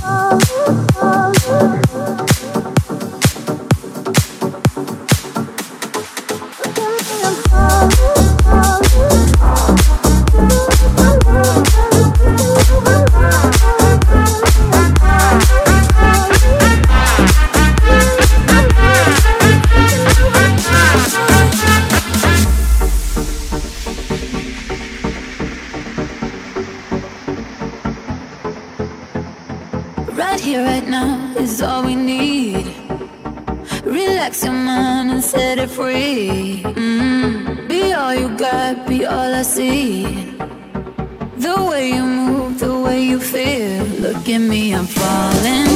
Oh, oh, oh. Here right now is all we need. Relax your mind and set it free. Mm. Be all you got, be all I see. The way you move, the way you feel. Look at me, I'm falling,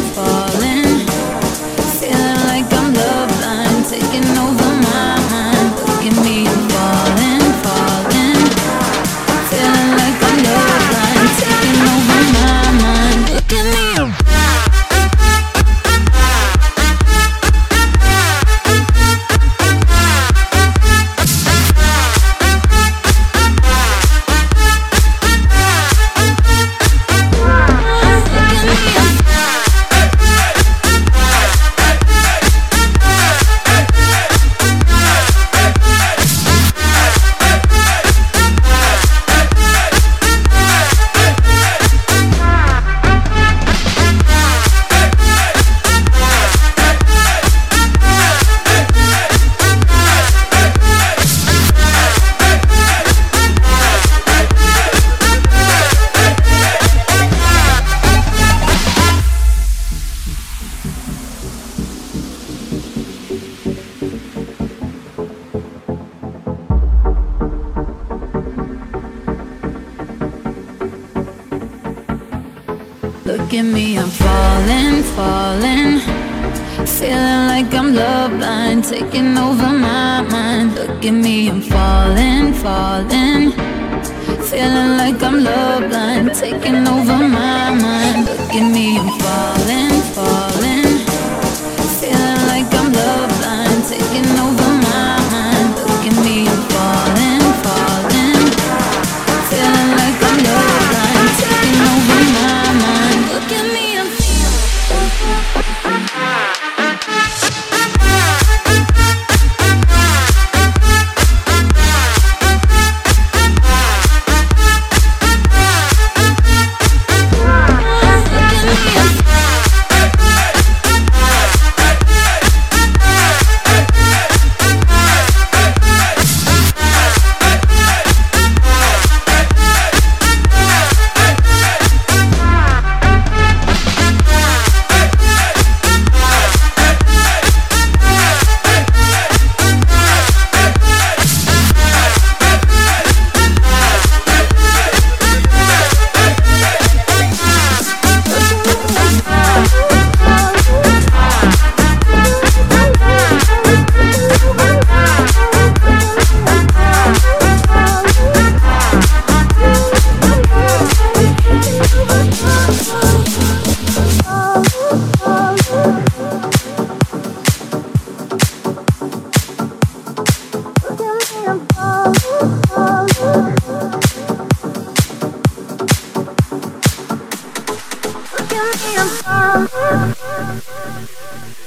Look at me, I'm falling, falling. Feeling like I'm love blind, taking over my mind. Look at me, I'm falling, falling. Feeling like I'm love blind, taking over my mind. Look at me, I'm falling, Thank you.